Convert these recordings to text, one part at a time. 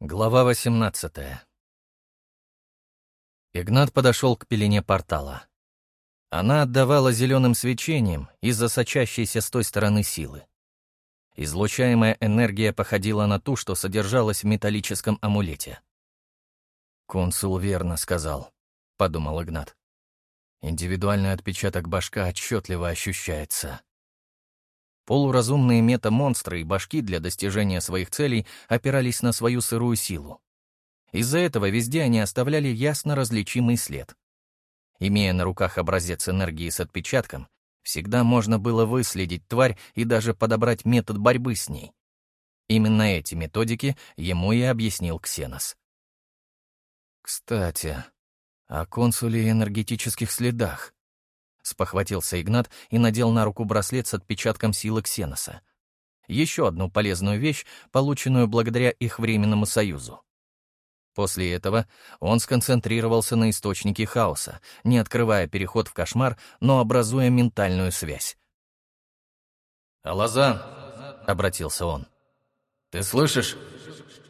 Глава 18 Игнат подошел к пелене портала. Она отдавала зеленым свечением из-за сочащейся с той стороны силы. Излучаемая энергия походила на ту, что содержалась в металлическом амулете. «Консул верно сказал», — подумал Игнат. «Индивидуальный отпечаток башка отчетливо ощущается». Полуразумные метамонстры и башки для достижения своих целей опирались на свою сырую силу. Из-за этого везде они оставляли ясно различимый след. Имея на руках образец энергии с отпечатком, всегда можно было выследить тварь и даже подобрать метод борьбы с ней. Именно эти методики ему и объяснил Ксенос. «Кстати, о консуле и энергетических следах», спохватился Игнат и надел на руку браслет с отпечатком силы Ксеноса. Еще одну полезную вещь, полученную благодаря их временному союзу. После этого он сконцентрировался на источнике хаоса, не открывая переход в кошмар, но образуя ментальную связь. «Алазан!» — обратился он. «Ты слышишь?»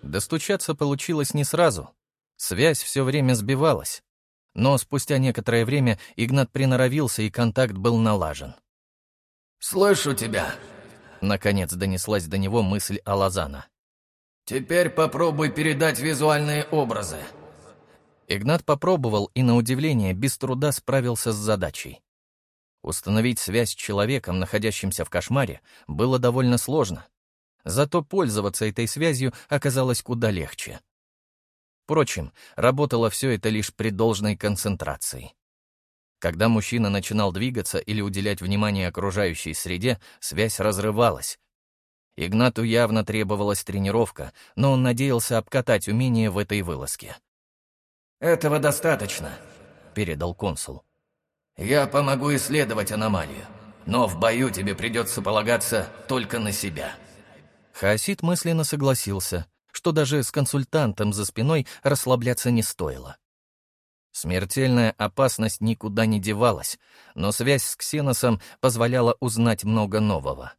Достучаться получилось не сразу. Связь все время сбивалась. Но спустя некоторое время Игнат приноровился, и контакт был налажен. «Слышу тебя!» Наконец донеслась до него мысль Алазана. «Теперь попробуй передать визуальные образы». Игнат попробовал и, на удивление, без труда справился с задачей. Установить связь с человеком, находящимся в кошмаре, было довольно сложно. Зато пользоваться этой связью оказалось куда легче. Впрочем, работало все это лишь при должной концентрации. Когда мужчина начинал двигаться или уделять внимание окружающей среде, связь разрывалась. Игнату явно требовалась тренировка, но он надеялся обкатать умение в этой вылазке. «Этого достаточно», — передал консул. «Я помогу исследовать аномалию, но в бою тебе придется полагаться только на себя». Хаосит мысленно согласился — что даже с консультантом за спиной расслабляться не стоило. Смертельная опасность никуда не девалась, но связь с Ксеносом позволяла узнать много нового.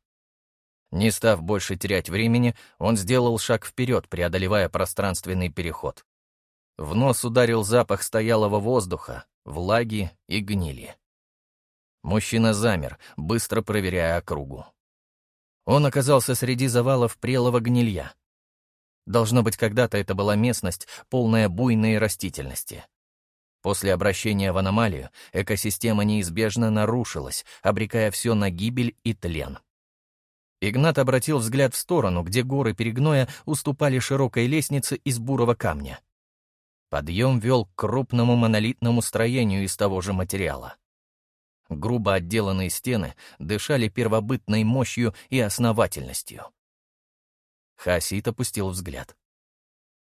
Не став больше терять времени, он сделал шаг вперед, преодолевая пространственный переход. В нос ударил запах стоялого воздуха, влаги и гнили. Мужчина замер, быстро проверяя округу. Он оказался среди завалов прелого гнилья. Должно быть, когда-то это была местность, полная буйной растительности. После обращения в аномалию экосистема неизбежно нарушилась, обрекая все на гибель и тлен. Игнат обратил взгляд в сторону, где горы перегноя уступали широкой лестнице из бурого камня. Подъем вел к крупному монолитному строению из того же материала. Грубо отделанные стены дышали первобытной мощью и основательностью. Хасит опустил взгляд.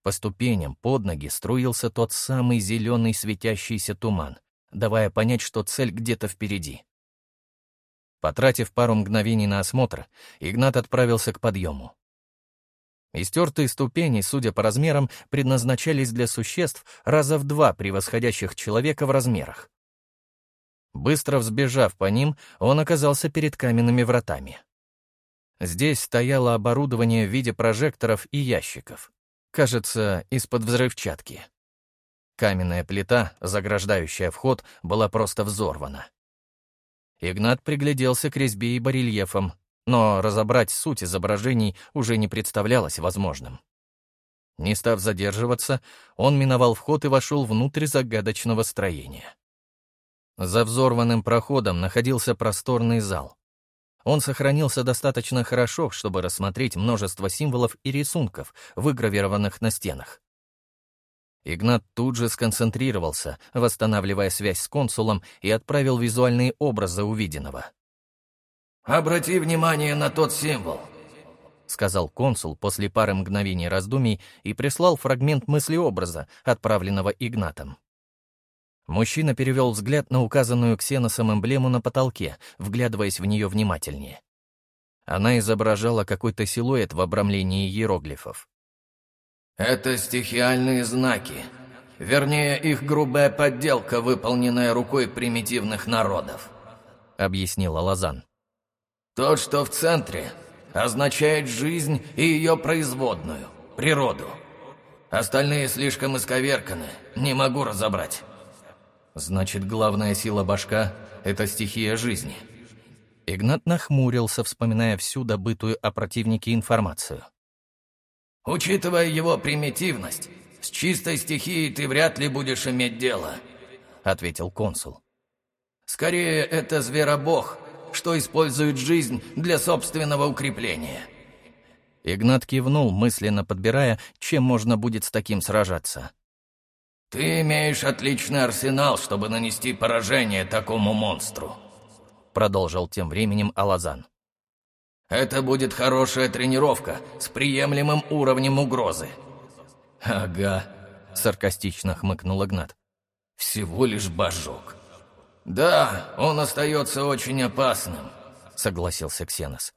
По ступеням под ноги струился тот самый зеленый светящийся туман, давая понять, что цель где-то впереди. Потратив пару мгновений на осмотр, Игнат отправился к подъему. Истертые ступени, судя по размерам, предназначались для существ раза в два превосходящих человека в размерах. Быстро взбежав по ним, он оказался перед каменными вратами. Здесь стояло оборудование в виде прожекторов и ящиков. Кажется, из-под взрывчатки. Каменная плита, заграждающая вход, была просто взорвана. Игнат пригляделся к резьбе и барельефам, но разобрать суть изображений уже не представлялось возможным. Не став задерживаться, он миновал вход и вошел внутрь загадочного строения. За взорванным проходом находился просторный зал. Он сохранился достаточно хорошо, чтобы рассмотреть множество символов и рисунков, выгравированных на стенах. Игнат тут же сконцентрировался, восстанавливая связь с консулом, и отправил визуальные образы увиденного. «Обрати внимание на тот символ», — сказал консул после пары мгновений раздумий и прислал фрагмент мыслеобраза, отправленного Игнатом. Мужчина перевел взгляд на указанную ксеносом эмблему на потолке, вглядываясь в нее внимательнее. Она изображала какой-то силуэт в обрамлении иероглифов. «Это стихиальные знаки. Вернее, их грубая подделка, выполненная рукой примитивных народов», — объяснила Лазан. «Тот, что в центре, означает жизнь и ее производную, природу. Остальные слишком исковерканы, не могу разобрать». «Значит, главная сила башка — это стихия жизни». Игнат нахмурился, вспоминая всю добытую о противнике информацию. «Учитывая его примитивность, с чистой стихией ты вряд ли будешь иметь дело», — ответил консул. «Скорее, это зверобог, что использует жизнь для собственного укрепления». Игнат кивнул, мысленно подбирая, чем можно будет с таким сражаться. «Ты имеешь отличный арсенал, чтобы нанести поражение такому монстру», продолжил тем временем Алазан. «Это будет хорошая тренировка с приемлемым уровнем угрозы». «Ага», — саркастично хмыкнул Игнат. «Всего лишь божок». «Да, он остается очень опасным», — согласился Ксенос.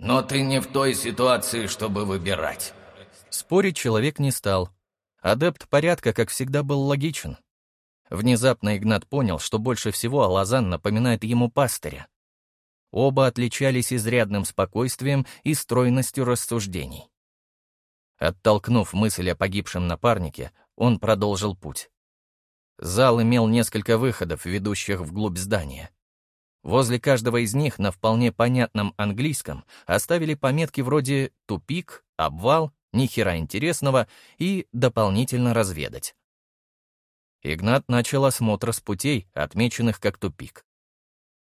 Но ты не в той ситуации, чтобы выбирать. Спорить человек не стал. Адепт порядка, как всегда, был логичен. Внезапно Игнат понял, что больше всего Алазан напоминает ему пастыря. Оба отличались изрядным спокойствием и стройностью рассуждений. Оттолкнув мысль о погибшем напарнике, он продолжил путь. Зал имел несколько выходов, ведущих вглубь здания. Возле каждого из них на вполне понятном английском оставили пометки вроде «тупик», «обвал», «ни хера интересного» и «дополнительно разведать». Игнат начал осмотр с путей, отмеченных как тупик.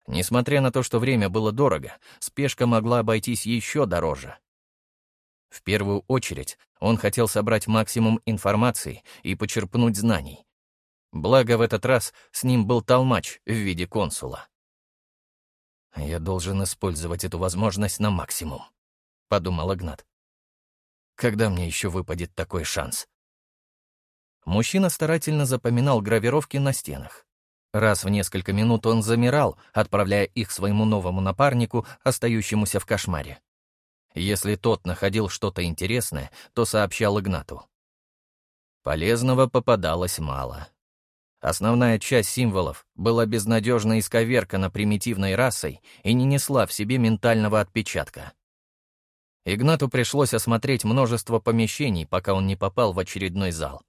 Несмотря на то, что время было дорого, спешка могла обойтись еще дороже. В первую очередь он хотел собрать максимум информации и почерпнуть знаний. Благо в этот раз с ним был толмач в виде консула. «Я должен использовать эту возможность на максимум», — подумал Игнат. «Когда мне еще выпадет такой шанс?» Мужчина старательно запоминал гравировки на стенах. Раз в несколько минут он замирал, отправляя их своему новому напарнику, остающемуся в кошмаре. Если тот находил что-то интересное, то сообщал Игнату. Полезного попадалось мало. Основная часть символов была безнадежно исковеркана примитивной расой и не несла в себе ментального отпечатка. Игнату пришлось осмотреть множество помещений, пока он не попал в очередной зал.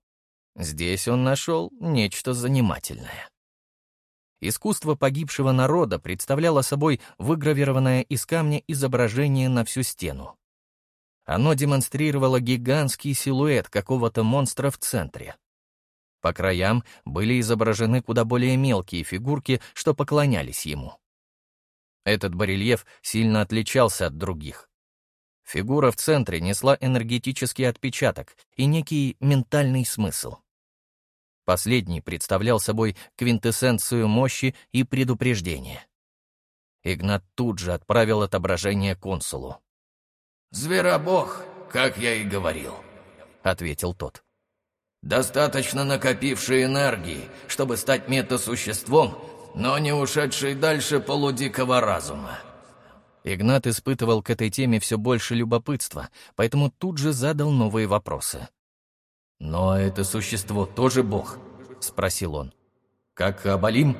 Здесь он нашел нечто занимательное. Искусство погибшего народа представляло собой выгравированное из камня изображение на всю стену. Оно демонстрировало гигантский силуэт какого-то монстра в центре. По краям были изображены куда более мелкие фигурки, что поклонялись ему. Этот барельеф сильно отличался от других. Фигура в центре несла энергетический отпечаток и некий ментальный смысл. Последний представлял собой квинтэссенцию мощи и предупреждения. Игнат тут же отправил отображение консулу. «Зверобог, как я и говорил», — ответил тот. Достаточно накопившей энергии, чтобы стать метасуществом, но не ушедшей дальше полудикого разума. Игнат испытывал к этой теме все больше любопытства, поэтому тут же задал новые вопросы. «Но это существо тоже бог?» — спросил он. «Как Абалим?»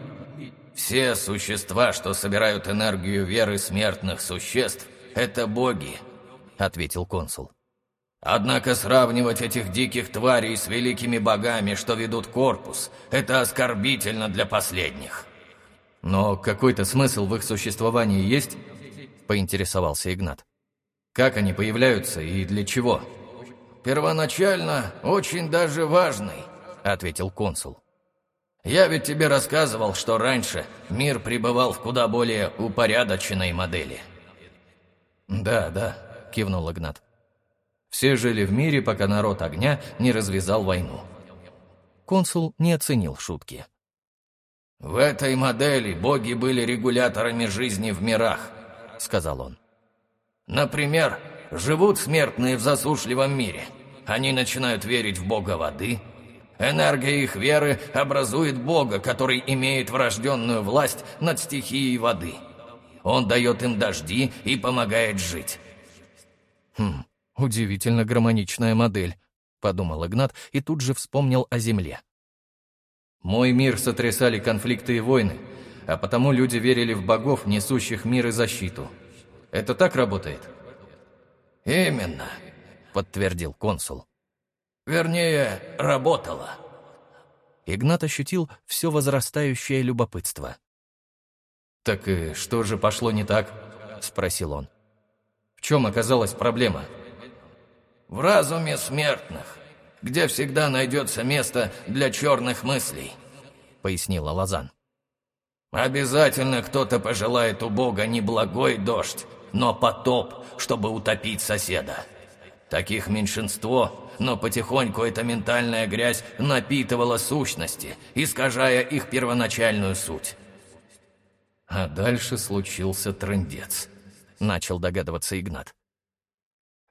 «Все существа, что собирают энергию веры смертных существ, — это боги», — ответил консул. Однако сравнивать этих диких тварей с великими богами, что ведут корпус, это оскорбительно для последних. Но какой-то смысл в их существовании есть? Поинтересовался Игнат. Как они появляются и для чего? Первоначально очень даже важный, ответил консул. Я ведь тебе рассказывал, что раньше мир пребывал в куда более упорядоченной модели. Да, да, кивнул Игнат. Все жили в мире, пока народ огня не развязал войну. Консул не оценил шутки. «В этой модели боги были регуляторами жизни в мирах», — сказал он. «Например, живут смертные в засушливом мире. Они начинают верить в бога воды. Энергия их веры образует бога, который имеет врожденную власть над стихией воды. Он дает им дожди и помогает жить». «Хм, «Удивительно гармоничная модель», — подумал Игнат и тут же вспомнил о Земле. «Мой мир сотрясали конфликты и войны, а потому люди верили в богов, несущих мир и защиту. Это так работает?» «Именно», — подтвердил консул. Вернее, работала. Игнат ощутил все возрастающее любопытство. «Так и что же пошло не так?» — спросил он. «В чем оказалась проблема?» «В разуме смертных, где всегда найдется место для черных мыслей», — пояснила Лазан. «Обязательно кто-то пожелает у Бога не благой дождь, но потоп, чтобы утопить соседа. Таких меньшинство, но потихоньку эта ментальная грязь напитывала сущности, искажая их первоначальную суть. А дальше случился трындец. Начал догадываться Игнат.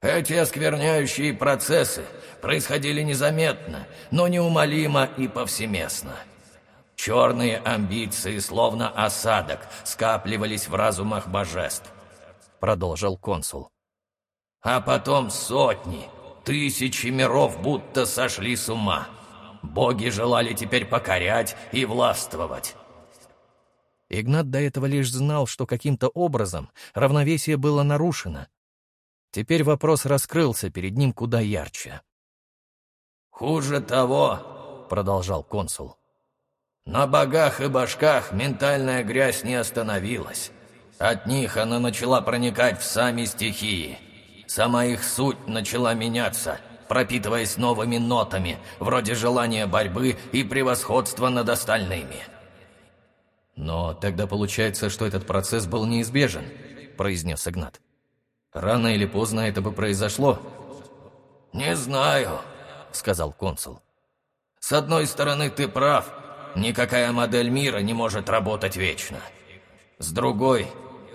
Эти оскверняющие процессы происходили незаметно, но неумолимо и повсеместно. Черные амбиции, словно осадок, скапливались в разумах божеств, продолжил консул. А потом сотни, Тысячи миров будто сошли с ума. Боги желали теперь покорять и властвовать. Игнат до этого лишь знал, что каким-то образом равновесие было нарушено. Теперь вопрос раскрылся перед ним куда ярче. «Хуже того», — продолжал консул, — «на богах и башках ментальная грязь не остановилась. От них она начала проникать в сами стихии». Сама их суть начала меняться, пропитываясь новыми нотами, вроде желания борьбы и превосходства над остальными. «Но тогда получается, что этот процесс был неизбежен», — произнес Игнат. «Рано или поздно это бы произошло». «Не знаю», — сказал консул. «С одной стороны, ты прав. Никакая модель мира не может работать вечно. С другой,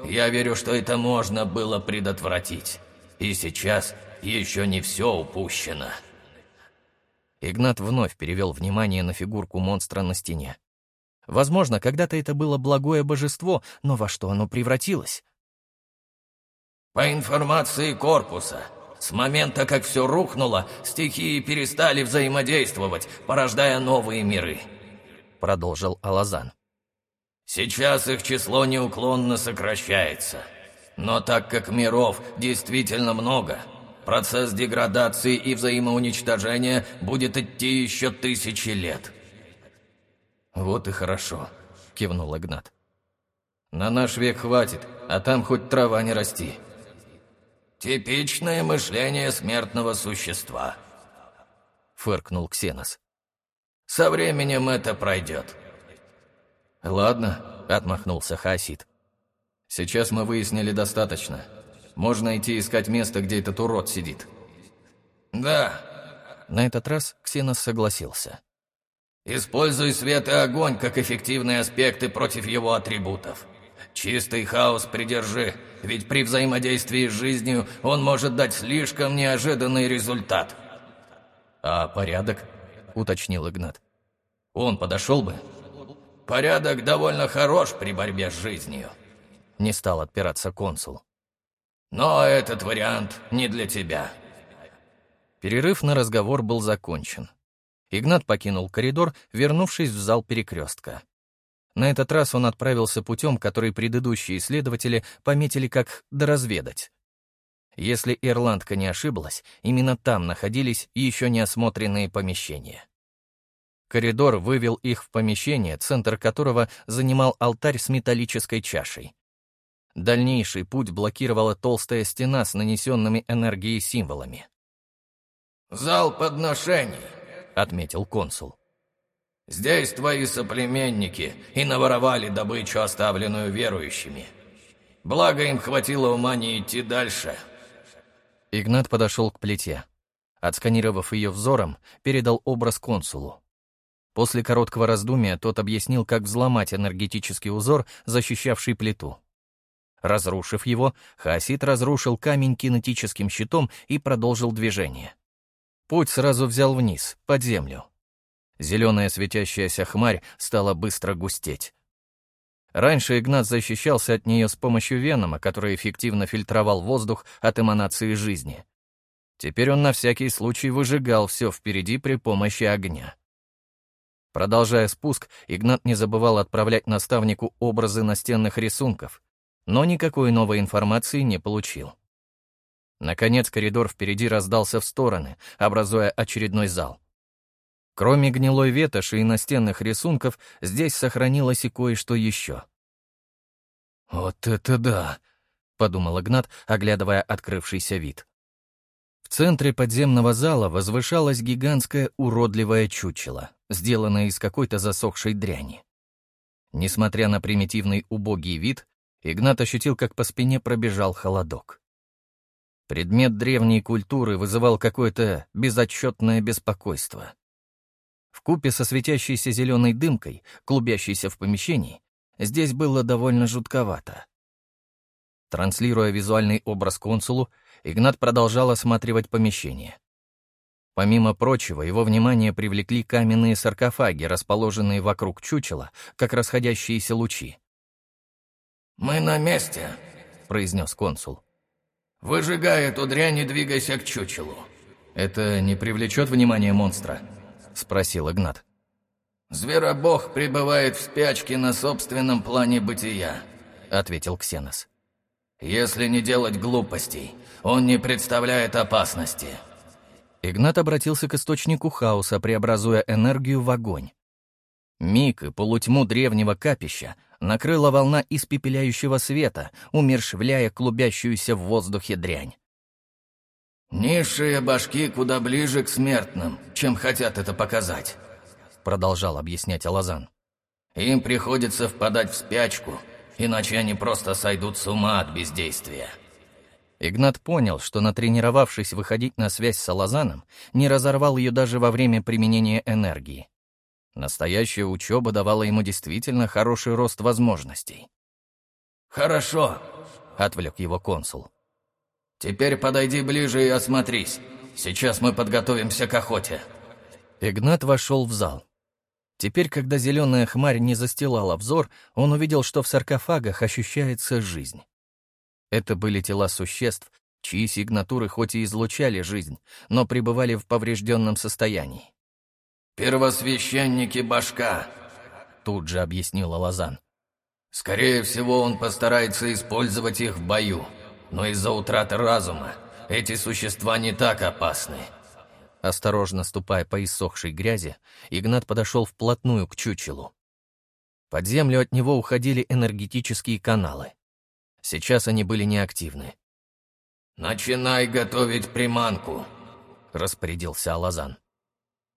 я верю, что это можно было предотвратить. И сейчас еще не все упущено. Игнат вновь перевел внимание на фигурку монстра на стене. Возможно, когда-то это было благое божество, но во что оно превратилось? По информации корпуса, с момента, как все рухнуло, стихии перестали взаимодействовать, порождая новые миры, продолжил Алазан. Сейчас их число неуклонно сокращается. Но так как миров действительно много, процесс деградации и взаимоуничтожения будет идти еще тысячи лет. «Вот и хорошо», — кивнул Игнат. «На наш век хватит, а там хоть трава не расти». «Типичное мышление смертного существа», — фыркнул Ксенос. «Со временем это пройдет». «Ладно», — отмахнулся Хасид. Сейчас мы выяснили достаточно. Можно идти искать место, где этот урод сидит». «Да». На этот раз Ксенос согласился. «Используй свет и огонь как эффективные аспекты против его атрибутов. Чистый хаос придержи, ведь при взаимодействии с жизнью он может дать слишком неожиданный результат». «А порядок?» — уточнил Игнат. «Он подошел бы?» «Порядок довольно хорош при борьбе с жизнью». — не стал отпираться консул. «Но этот вариант не для тебя». Перерыв на разговор был закончен. Игнат покинул коридор, вернувшись в зал перекрестка. На этот раз он отправился путем, который предыдущие исследователи пометили как «доразведать». Если ирландка не ошиблась, именно там находились еще неосмотренные помещения. Коридор вывел их в помещение, центр которого занимал алтарь с металлической чашей. Дальнейший путь блокировала толстая стена с нанесенными энергией символами. «Зал подношений», — отметил консул. «Здесь твои соплеменники и наворовали добычу, оставленную верующими. Благо им хватило ума не идти дальше». Игнат подошел к плите. Отсканировав ее взором, передал образ консулу. После короткого раздумия тот объяснил, как взломать энергетический узор, защищавший плиту. Разрушив его, Хаосит разрушил камень кинетическим щитом и продолжил движение. Путь сразу взял вниз, под землю. Зеленая светящаяся хмарь стала быстро густеть. Раньше Игнат защищался от нее с помощью венома, который эффективно фильтровал воздух от эманации жизни. Теперь он на всякий случай выжигал все впереди при помощи огня. Продолжая спуск, Игнат не забывал отправлять наставнику образы настенных рисунков, но никакой новой информации не получил. Наконец коридор впереди раздался в стороны, образуя очередной зал. Кроме гнилой ветоши и настенных рисунков, здесь сохранилось и кое-что еще. «Вот это да!» — подумал Игнат, оглядывая открывшийся вид. В центре подземного зала возвышалось гигантское уродливое чучело, сделанное из какой-то засохшей дряни. Несмотря на примитивный убогий вид, Игнат ощутил, как по спине пробежал холодок. Предмет древней культуры вызывал какое-то безотчетное беспокойство. Купе со светящейся зеленой дымкой, клубящейся в помещении, здесь было довольно жутковато. Транслируя визуальный образ консулу, Игнат продолжал осматривать помещение. Помимо прочего, его внимание привлекли каменные саркофаги, расположенные вокруг чучела, как расходящиеся лучи. «Мы на месте», — произнес консул. «Выжигай эту дрянь и двигайся к чучелу». «Это не привлечет внимание монстра?» — спросил Игнат. «Зверобог пребывает в спячке на собственном плане бытия», — ответил Ксенос. «Если не делать глупостей, он не представляет опасности». Игнат обратился к источнику хаоса, преобразуя энергию в огонь. Миг и полутьму древнего капища накрыла волна испепеляющего света, умершвляя клубящуюся в воздухе дрянь. «Низшие башки куда ближе к смертным, чем хотят это показать», — продолжал объяснять Алазан. «Им приходится впадать в спячку, иначе они просто сойдут с ума от бездействия». Игнат понял, что натренировавшись выходить на связь с Алазаном, не разорвал ее даже во время применения энергии. Настоящая учеба давала ему действительно хороший рост возможностей. «Хорошо», — отвлек его консул. Теперь подойди ближе и осмотрись. Сейчас мы подготовимся к охоте». Игнат вошел в зал. Теперь, когда зеленая хмарь не застилала взор, он увидел, что в саркофагах ощущается жизнь. Это были тела существ, чьи сигнатуры хоть и излучали жизнь, но пребывали в поврежденном состоянии. «Первосвященники башка», — тут же объяснил Лазан. «Скорее всего, он постарается использовать их в бою но из-за утраты разума эти существа не так опасны. Осторожно ступая по иссохшей грязи, Игнат подошел вплотную к чучелу. Под землю от него уходили энергетические каналы. Сейчас они были неактивны. «Начинай готовить приманку», — распорядился Алазан.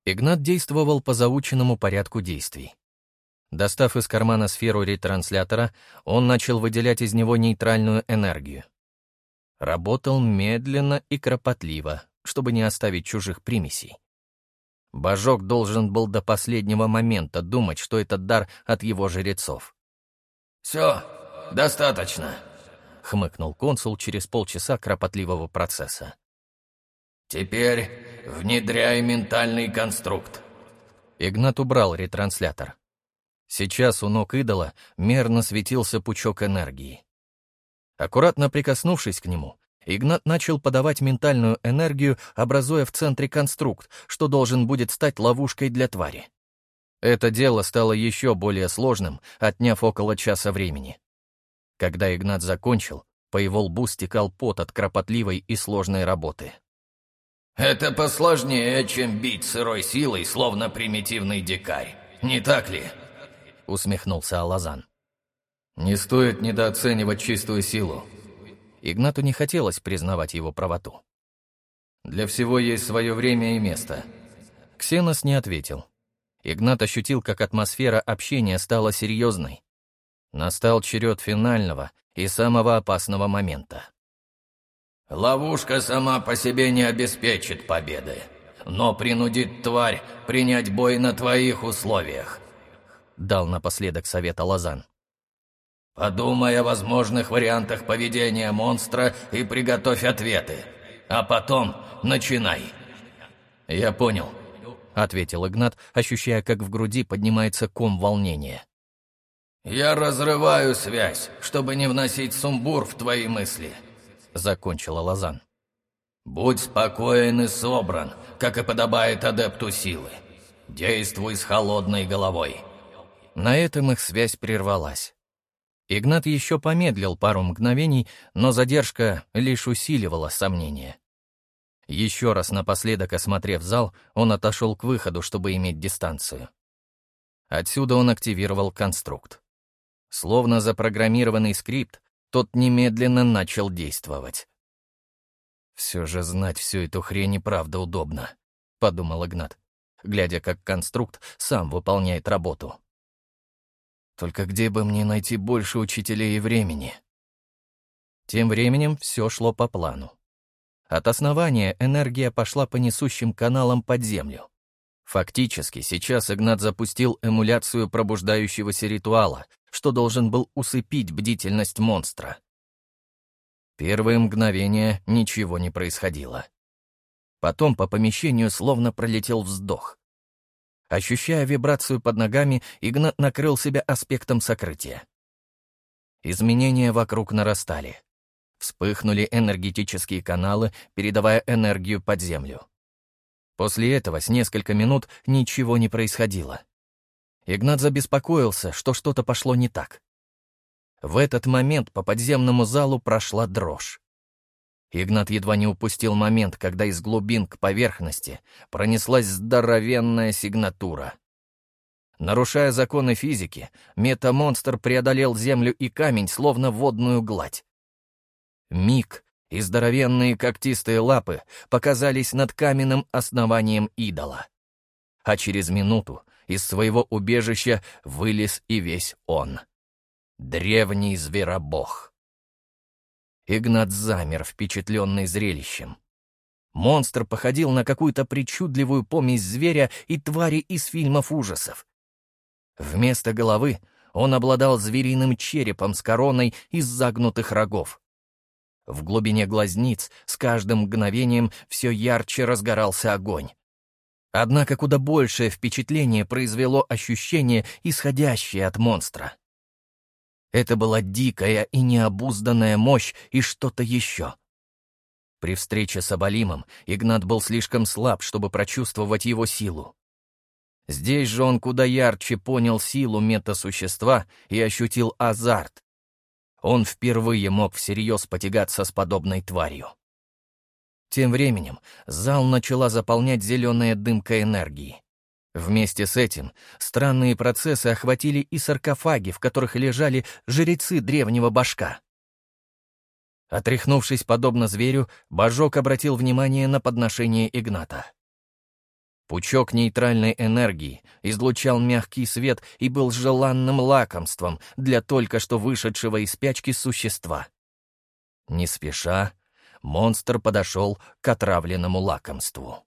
Игнат действовал по заученному порядку действий. Достав из кармана сферу ретранслятора, он начал выделять из него нейтральную энергию. Работал медленно и кропотливо, чтобы не оставить чужих примесей. Божок должен был до последнего момента думать, что этот дар от его жрецов. «Все, достаточно», — хмыкнул консул через полчаса кропотливого процесса. «Теперь внедряй ментальный конструкт». Игнат убрал ретранслятор. Сейчас у ног идола мерно светился пучок энергии. Аккуратно прикоснувшись к нему, Игнат начал подавать ментальную энергию, образуя в центре конструкт, что должен будет стать ловушкой для твари. Это дело стало еще более сложным, отняв около часа времени. Когда Игнат закончил, по его лбу стекал пот от кропотливой и сложной работы. «Это посложнее, чем бить сырой силой, словно примитивный дикарь, не так ли?» — усмехнулся Алазан. Не стоит недооценивать чистую силу. Игнату не хотелось признавать его правоту. Для всего есть свое время и место. Ксенос не ответил. Игнат ощутил, как атмосфера общения стала серьезной. Настал черед финального и самого опасного момента. «Ловушка сама по себе не обеспечит победы, но принудит тварь принять бой на твоих условиях», — дал напоследок совета Лазан. Подумай о возможных вариантах поведения монстра и приготовь ответы. А потом начинай. Я понял, ответил Игнат, ощущая, как в груди поднимается ком волнения. Я разрываю связь, чтобы не вносить сумбур в твои мысли, закончила Лазан. Будь спокоен и собран, как и подобает адепту силы. Действуй с холодной головой. На этом их связь прервалась. Игнат еще помедлил пару мгновений, но задержка лишь усиливала сомнения. Еще раз напоследок осмотрев зал, он отошел к выходу, чтобы иметь дистанцию. Отсюда он активировал конструкт. Словно запрограммированный скрипт, тот немедленно начал действовать. «Все же знать всю эту хрень и правда удобно», — подумал Игнат, глядя, как конструкт сам выполняет работу. «Только где бы мне найти больше учителей и времени?» Тем временем все шло по плану. От основания энергия пошла по несущим каналам под землю. Фактически, сейчас Игнат запустил эмуляцию пробуждающегося ритуала, что должен был усыпить бдительность монстра. Первые мгновения ничего не происходило. Потом по помещению словно пролетел вздох. Ощущая вибрацию под ногами, Игнат накрыл себя аспектом сокрытия. Изменения вокруг нарастали. Вспыхнули энергетические каналы, передавая энергию под землю. После этого с несколько минут ничего не происходило. Игнат забеспокоился, что что-то пошло не так. В этот момент по подземному залу прошла дрожь. Игнат едва не упустил момент, когда из глубин к поверхности пронеслась здоровенная сигнатура. Нарушая законы физики, метамонстр преодолел землю и камень, словно водную гладь. Миг, и здоровенные когтистые лапы показались над каменным основанием идола. А через минуту из своего убежища вылез и весь он. Древний зверобог. Игнат замер, впечатленный зрелищем. Монстр походил на какую-то причудливую помесь зверя и твари из фильмов ужасов. Вместо головы он обладал звериным черепом с короной из загнутых рогов. В глубине глазниц с каждым мгновением все ярче разгорался огонь. Однако куда большее впечатление произвело ощущение, исходящее от монстра. Это была дикая и необузданная мощь и что-то еще. При встрече с Абалимом Игнат был слишком слаб, чтобы прочувствовать его силу. Здесь же он куда ярче понял силу метасущества и ощутил азарт, он впервые мог всерьез потягаться с подобной тварью. Тем временем зал начала заполнять зеленая дымка энергии. Вместе с этим странные процессы охватили и саркофаги, в которых лежали жрецы древнего башка. Отряхнувшись подобно зверю, божок обратил внимание на подношение Игната. Пучок нейтральной энергии излучал мягкий свет и был желанным лакомством для только что вышедшего из спячки существа. Не спеша, монстр подошел к отравленному лакомству.